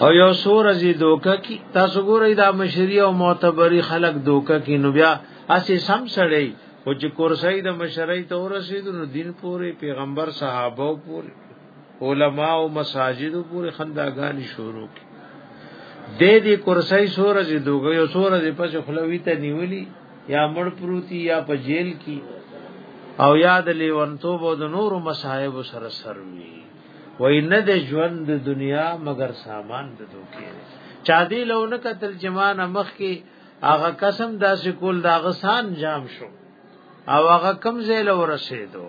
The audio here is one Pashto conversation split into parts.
او یو سور ازي دوکه کی تاسو ګورئ دا مشری او معتبری خلق دوکه کی نو بیا اسی سم سړی او چې کورسۍ د مشرۍ ته ورسېد نو دین پورې پیغمبر صحابه پورې علما او مساجد پورې خنداګانی شروع کی د دې کورسۍ سور ازي دوکه یو سور ازي پس خلوی ته نیولی یا مړ پروتي یا په جیل کې او یا د لیونتوب او د نورو مصاحب سره سر وي وای نه د ژوند د دنیا مگر سامان د دوکې چا دی لونه قتل جمانه مخ کې هغه قسم داسې کول دا غسان جام شو او هغه کم زیل ورسېدو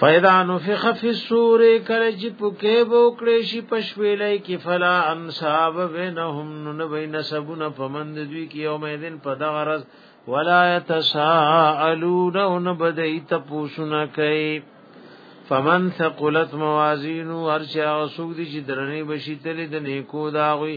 فیدا نفخ فی السور کله چې پکې وکړې شي پښویلې کې فلا انصاب بینهم نو بین سبونه پمند دوی کې یوم دین په دغه ورځ ولا یتساءلون ان بدای تپوسونه کوي فمن ثقلت موازینو هر چا سوق دي چې درنې بشي تل د نیکو داوي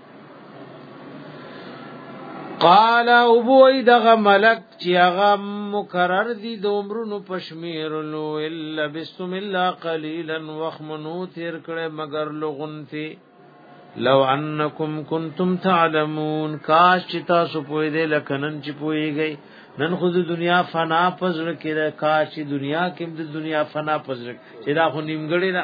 قال او بوئی دغه ملک چې هغه مکرر دي د عمرونو پشمیر نو الا بسم الله قليلا وخمنو تیر کړه مگر لغنتی لو انکم کنتم تعلمون کاش چې تاسو پوی دې لکنن چې پویږئ نن خو د دنیا فنا پزړه کې ده کاش چې دنیا کې د دنیا فنا پزړه چې دا خو نیمګړی نه